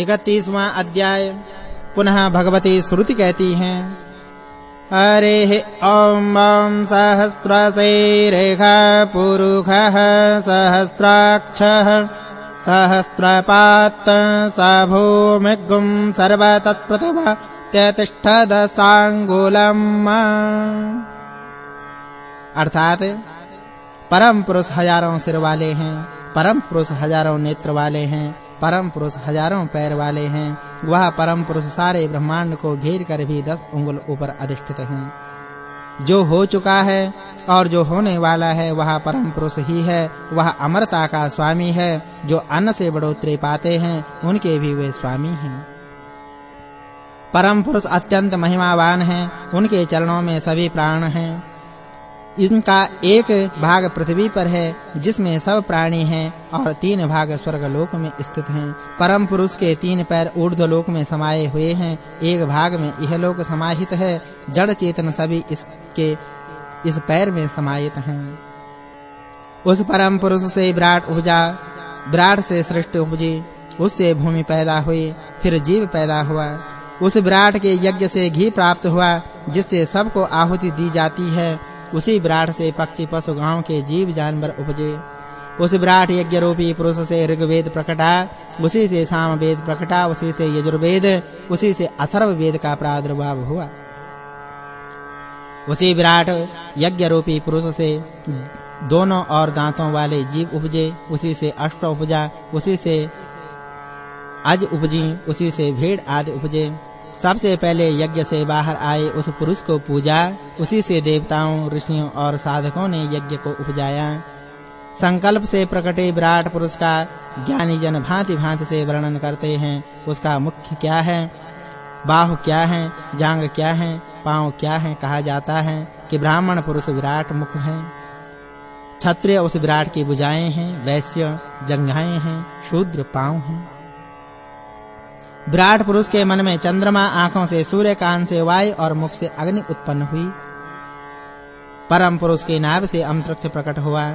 इकतीसवां अध्याय। पुनः भगवती श्रुति कहती हैं, हरे ॐ ॐ सहस्रशैरेखा पुरुखः सहस्राक्षः, सहस्रपात् स भूमिगुं सर्वतत्प्रतिभा त्यतिष्ठदसाङ्गुलम् अर्थात परम पुरुष हज़ारों सिर वाले हैं परम पुरुष हज़ारों नेत्र वाले हैं परम पुरुष हज़ारों पैर वाले हैं। वह परम पुरुष सारे ब्रह्मांड को घेर कर भी दस उंगल ऊपर अधिष्ठित हैं। जो हो चुका है और जो होने वाला है, वह परम पुरुष ही है। वह अमरता का स्वामी है। जो अन्न से बढ़ोतरी पाते हैं, उनके भी वे स्वामी हैं। परम पुरुष अत्यंत महिमावान हैं। उनके चरणों में सभी प्राण हैं। इनका एक भाग पृथ्वी पर है, जिसमें सब प्राणी हैं और तीन भाग स्वर्ग लोक में स्थित हैं। परम पुरुष के तीन पैर ऊर्ध्व लोक में समाये हुए हैं। एक भाग में यह लोक समाहित है, जड़ चेतन सभी इसके इस पैर में समाहित हैं। उस परम पुरुष से विराट उपजा, विराट से सृष्टि उपजी, उससे भूमि पैदा हुई, फिर जीव पैदा हुआ। उस विराट के यज्ञ से घी प्राप्त हुआ, जिससे सबको आहुति दी जाती है। उसी विराट से पक्षी पशु गाँव के जीव जानवर उपजे। उस विराट यज्ञ रूपी पुरुष से ऋग्वेद प्रकटा, उसी से सामवेद प्रकटा, उसी से यजुर्वेद, उसी से अथर्ववेद का प्रादुर्भाव हुआ। उसी विराट यज्ञ रूपी पुरुष से दोनों और दांतों वाले जीव उपजे, उसी से अष्ट उपजा, उसी से अज उपजी, उसी से भेड़ आदि उपजे। सबसे पहले यज्ञ से बाहर आए उस पुरुष को पूजा। उसी से देवताओं, ऋषियों और साधकों ने यज्ञ को उपजाया। संकल्प से प्रकटे विराट पुरुष का ज्ञानी जन भांति-भांति से वर्णन करते हैं। उसका मुख्य क्या है? बाहु क्या है? जांग क्या है? पाँव क्या है? कहा जाता है कि ब्राह्मण पुरुष विराट मुख है। क्षत्रिय उस विराट की भुजाएँ हैं, वैश्य जंघाएँ हैं, शूद्र पाँव हैं। विराट पुरुष के मन में चंद्रमा, आँखों से सूर्य, कान से वायु और मुख से अग्नि उत्पन्न हुई। परम पुरुष के नाभ से अंतरिक्ष प्रकट हुआ।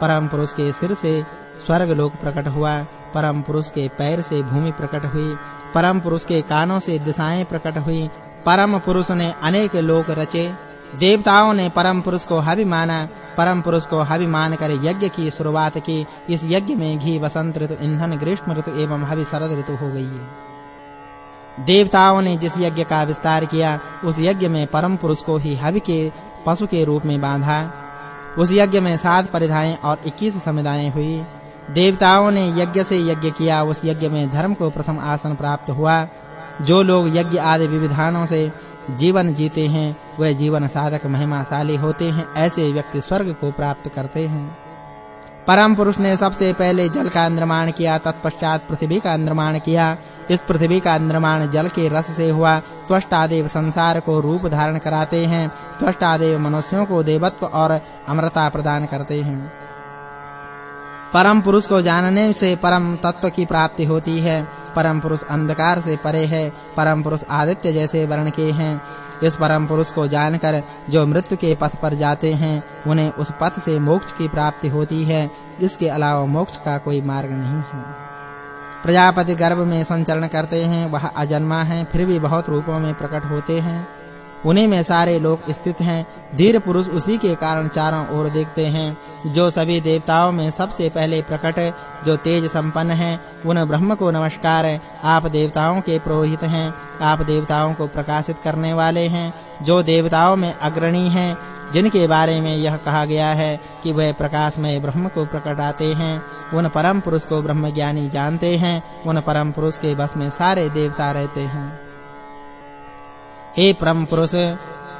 परम पुरुष के सिर से स्वर्ग लोक प्रकट हुआ। परम पुरुष के पैर से भूमि प्रकट हुई। परम पुरुष के कानों से दिशाएँ प्रकट हुई। परम पुरुष ने अनेक लोक रचे। देवताओं ने परम पुरुष को हवि माना। परम पुरुष को हवि मानकर यज्ञ की शुरुआत की। इस यज्ञ में घी, वसंत ऋतु, ईंधन, ग्रीष्म ऋतु एवं हवि शरद ऋतु हो गई है। देवताओं ने जिस यज्ञ का विस्तार किया, उस यज्ञ में परम पुरुष को ही हवि के पशु के रूप में बांधा। उस यज्ञ में सात परिधाएँ और 21 समुदाएँ हुई। देवताओं ने यज्ञ से यज्ञ किया, उस यज्ञ में धर्म को प्रथम आसन प्राप्त हुआ। जो लोग यज्ञ आदि विविधानों से जीवन जीते हैं वे जीवन साधक महिमाशाली होते हैं, ऐसे व्यक्ति स्वर्ग को प्राप्त करते हैं। परम पुरुष ने सबसे पहले जल का निर्माण किया, तत्पश्चात पृथ्वी का निर्माण किया। इस पृथ्वी का निर्माण जल के रस से हुआ। त्वष्टादेव संसार को रूप धारण कराते हैं। त्वष्टादेव मनुष्यों को देवत्व और अमरता प्रदान करते हैं। परम पुरुष को जानने से परम तत्व की प्राप्ति होती है। परम पुरुष अंधकार से परे है। परम पुरुष आदित्य जैसे वर्ण के हैं। इस परम पुरुष को जानकर जो मृत्यु के पथ पर जाते हैं, उन्हें उस पथ से मोक्ष की प्राप्ति होती है। इसके अलावा मोक्ष का कोई मार्ग नहीं है। प्रजापति गर्भ में संचरण करते हैं, वह अजन्मा है, फिर भी बहुत रूपों में प्रकट होते हैं। उन्हीं में सारे लोग स्थित हैं। धीर पुरुष उसी के कारण चारों ओर देखते हैं। जो सभी देवताओं में सबसे पहले प्रकट, जो तेज संपन्न है, उन ब्रह्म को नमस्कार है आप देवताओं के पुरोहित हैं। आप देवताओं को प्रकाशित करने वाले हैं। जो देवताओं में अग्रणी हैं जिनके बारे में यह कहा गया है कि वह प्रकाशमय ब्रह्म को प्रकटाते हैं, उन परम पुरुष को ब्रह्म ज्ञानी जानते हैं, उन परम पुरुष के बस में सारे देवता रहते हैं। हे परम पुरुष,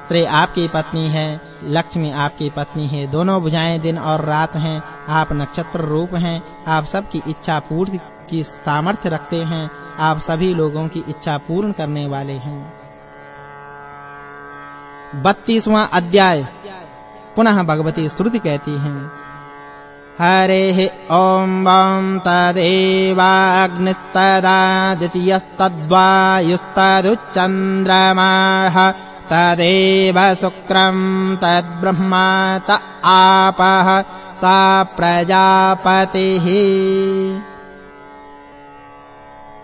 श्री आपकी पत्नी है, लक्ष्मी आपकी पत्नी है, दोनों भुजाएँ दिन और रात हैं, आप नक्षत्र रूप हैं, आप सबकी इच्छा पूर्ति की सामर्थ्य रखते हैं, आप सभी लोगों की इच्छा पूर्ण करने वाले हैं। 32वां अध्याय। पुनः भगवती स्तुति कहती हैं, हरे ॐ वं तदेवाग्निस्तदा द्वितीयस्तद्वायुस्तदुच्चन्द्रमाः तदेव शुक्रं तद्ब्रह्मा त आपः, सा प्रजापतिः।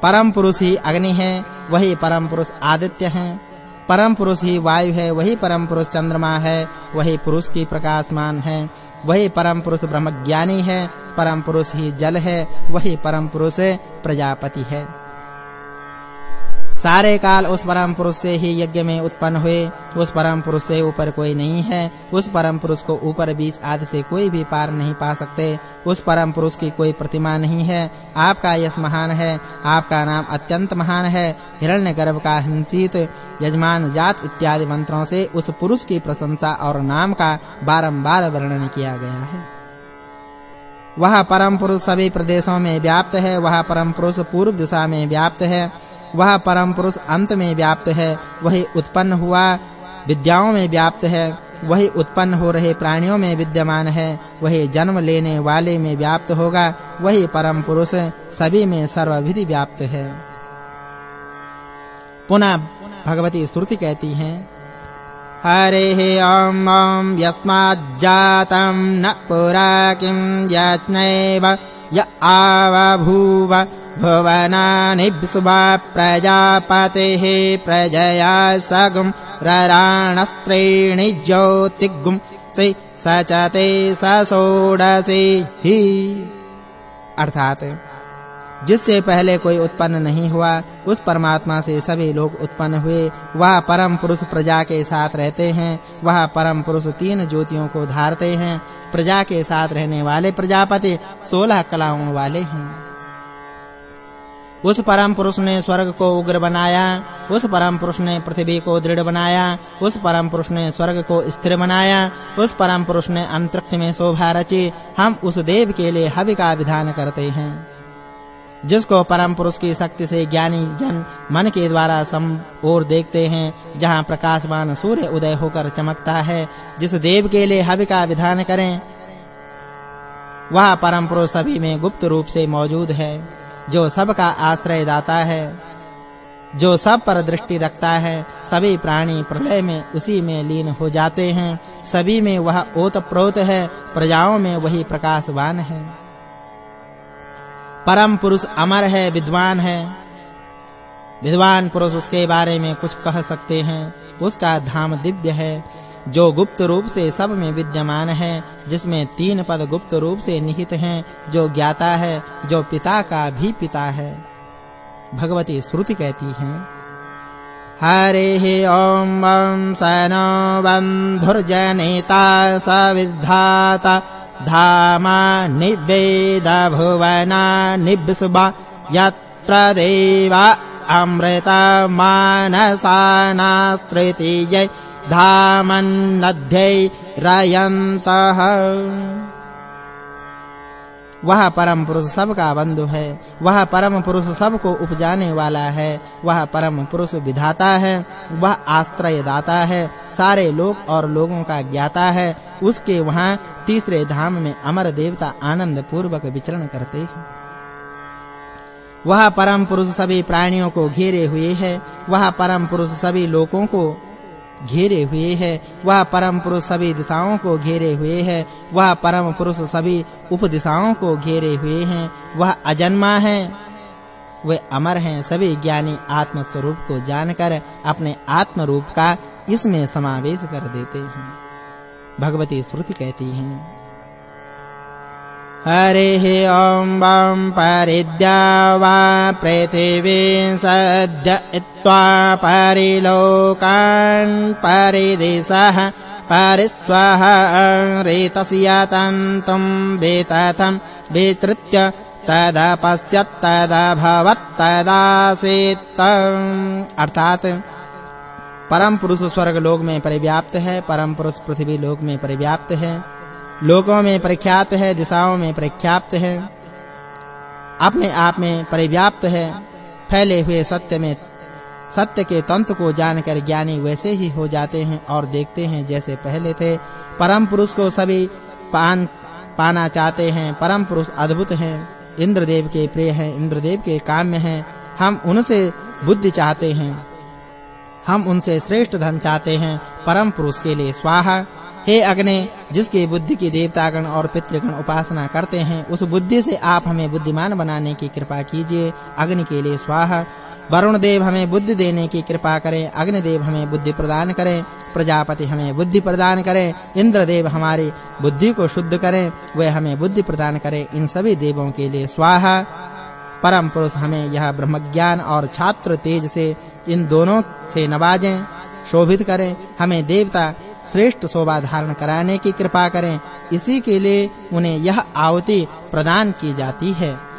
परम पुरुष ही अग्नि है, वही परम पुरुष आदित्य है। परम पुरुष ही वायु है, वही परम पुरुष चंद्रमा है, वही पुरुष की प्रकाशमान है। वही परम पुरुष ब्रह्मज्ञानी है, परम पुरुष ही जल है, वही परम पुरुष प्रजापति है। सारे काल उस परम पुरुष से ही यज्ञ में उत्पन्न हुए। उस परम पुरुष से ऊपर कोई नहीं है। उस परम पुरुष को ऊपर बीच आदि से कोई भी पार नहीं पा सकते। उस परम पुरुष की कोई प्रतिमा नहीं है। आपका यश महान है। आपका नाम अत्यंत महान है। हिरण्यगर्भ का हिंसित, यजमान, जात इत्यादि मंत्रों से उस पुरुष की प्रशंसा और नाम का बारंबार वर्णन किया गया है। वह परम पुरुष सभी प्रदेशों में व्याप्त है। वह परम पुरुष पूर्व दिशा में व्याप्त है। वह परम पुरुष अंत में व्याप्त है, वही उत्पन्न हुआ, विद्याओं में व्याप्त है, वही उत्पन्न हो रहे प्राणियों में विद्यमान है, वही जन्म लेने वाले में व्याप्त होगा, वही परम पुरुष सभी में सर्वविधि व्याप्त है। पुनः भगवती स्तुति कहती हैं, हरे ॐ ॐ यस्माज्जातं न पुरा किं यज्ञैव य आवभूव भुवनानि सुभा प्रजापतेः प्रजया सगुं रराणस्त्रीणि ज्योतिगुं से सचते ससोडसे ही। अर्थात, जिससे पहले कोई उत्पन्न नहीं हुआ, उस परमात्मा से सभी लोग उत्पन्न हुए, वह परम पुरुष प्रजा के साथ रहते हैं, वह परम पुरुष तीन ज्योतियों को धारते हैं, प्रजा के साथ रहने वाले प्रजापति 16 कलाओं वाले हैं। उस परम पुरुष ने स्वर्ग को उग्र बनाया, उस परम पुरुष ने पृथ्वी को दृढ़ बनाया, उस परम पुरुष ने स्वर्ग को स्थिर बनाया, उस परम पुरुष ने अंतरिक्ष में शोभा रची। हम उस देव के लिए हवि का विधान करते हैं। जिसको परम पुरुष की शक्ति से ज्ञानी जन मन के द्वारा सम और देखते हैं, जहाँ प्रकाशमान सूर्य उदय होकर चमकता है, जिस देव के लिए हवि का विधान करें, वह परम पुरुष सभी में गुप्त रूप से मौजूद है। जो सबका आश्रय दाता है, जो सब पर दृष्टि रखता है, सभी प्राणी प्रलय में उसी में लीन हो जाते हैं, सभी में वह ओतप्रोत है, प्रजाओं में वही प्रकाशवान है। परम पुरुष अमर है, विद्वान है। विद्वान पुरुष उसके बारे में कुछ कह सकते हैं, उसका धाम दिव्य है। जो गुप्त रूप से सब में विद्यमान है, जिसमें तीन पद गुप्त रूप से निहित हैं, जो ज्ञाता है, जो पिता का भी पिता है। भगवती श्रुति कहती है, हरे ओम वं सनो बन्धुर्जनिता सविद्धाता, धामा निवेद भुवना निब्सुबा, यत्र देवा अमृत मानसानास्त्रितीयै धामन्नध्यै रयन्तः। वह परम पुरुष सबका बंधु है, वह परम पुरुष सबको उपजाने वाला है, वह परम पुरुष विधाता है, वह आश्रय दाता है, सारे लोक और लोगों का ज्ञाता है, उसके वहाँ तीसरे धाम में अमर देवता आनंद पूर्वक विचरण करते हैं। वह परम पुरुष सभी प्राणियों को घेरे हुए है, वह परम पुरुष सभी लोकों को घेरे हुए है। वह परम पुरुष सभी दिशाओं को घेरे हुए है। वह परम पुरुष सभी उपदिशाओं को घेरे हुए हैं। वह अजन्मा है। वे अमर हैं। सभी ज्ञानी आत्म स्वरूप को जानकर अपने आत्म रूप का इसमें समावेश कर देते हैं। भगवती स्मृति कहती हैं। हरे ॐ वं परिद्या वा पृथिवी सद्य इत्वा परिलोकान् परिदिशः परिस्वः रेतस्य तन्तुं वितथं वितृत्य तदा पश्यत्तदा भवत्तदासीत् अर्थात परम पुरुष स्वर्ग लोक में परिव्याप्त है परम पुरुष पृथ्वी लोक में परिव्याप्त है। लोकों में प्रख्यात है, दिशाओं में प्रख्यात है, अपने आप में परिव्याप्त है, फैले हुए सत्य में, सत्य के तंत्र को जानकर ज्ञानी वैसे ही हो जाते हैं और देखते हैं जैसे पहले थे। परम पुरुष को सभी पान, पाना चाहते हैं, परम पुरुष अद्भुत हैं। इंद्रदेव के प्रिय हैं, इंद्रदेव के काम में हैं। हम उनसे बुद्धि चाहते हैं। हम उनसे श्रेष्ठ धन चाहते हैं। परम पुरुष के लिए स्वाहा। हे अग्नि, जिसकी बुद्धि की देवतागण और पितृगण उपासना करते हैं, उस बुद्धि से आप हमें बुद्धिमान बनाने की कृपा कीजिए, अग्नि के लिए स्वाहा। वरुण देव हमें बुद्धि देने की कृपा करें अग्नि देव हमें बुद्धि प्रदान करें, प्रजापति हमें बुद्धि प्रदान करें इंद्र देव हमारी बुद्धि को शुद्ध करें वे हमें बुद्धि प्रदान करें, इन सभी देवों के लिए स्वाहा। परम पुरुष हमें यह ब्रह्म ज्ञान और छात्र तेज से इन दोनों से नवाजें, शोभित करें, हमें देवता श्रेष्ठ शोभा धारण कराने की कृपा करें। इसी के लिए उन्हें यह आवती प्रदान की जाती है।